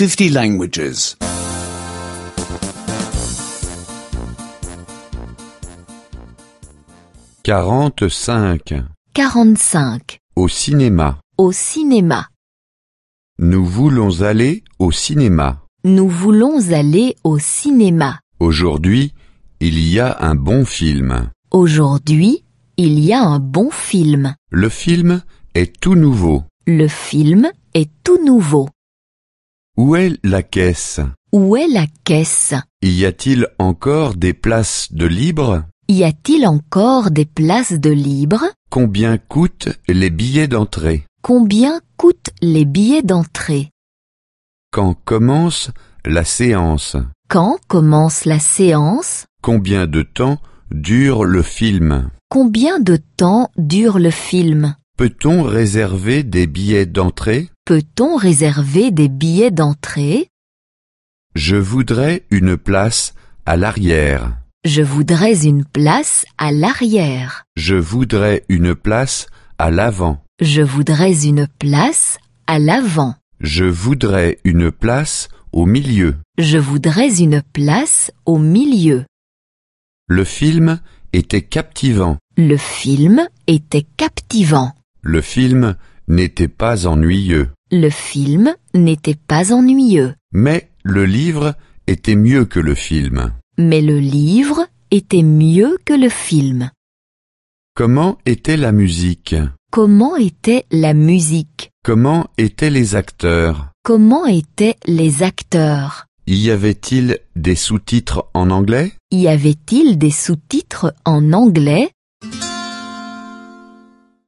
50 languages. 45. 45. Au cinéma. Au cinéma. Nous voulons aller au cinéma. Nous voulons aller au cinéma. Aujourd'hui, il y a un bon film. Aujourd'hui, il y a un bon film. Le film est tout nouveau. Le film est tout nouveau. Où est la caisse? Où est la caisse? Y a-t-il encore des places de libre? Y a-t-il encore des places de libre? Combien coûtent les billets d'entrée? Combien coûtent les billets d'entrée? Quand commence la séance? Quand commence la séance? Combien de temps dure le film? Combien de temps dure le film? Peut-on réserver des billets d'entrée? Peut-on réserver des billets d'entrée? Je voudrais une place à l'arrière. Je voudrais une place à l'arrière. Je voudrais une place à l'avant. Je voudrais une place à l'avant. Je voudrais une place au milieu. Je voudrais une place au milieu. Le film était captivant. Le film était captivant. Le film n'était pas ennuyeux. Le film n'était pas ennuyeux. Mais le livre était mieux que le film. Mais le livre était mieux que le film. Comment était la musique? Comment était la musique? Comment étaient les acteurs? Comment étaient les acteurs? Y avait-il des sous-titres en anglais? Y avait-il des sous-titres en anglais?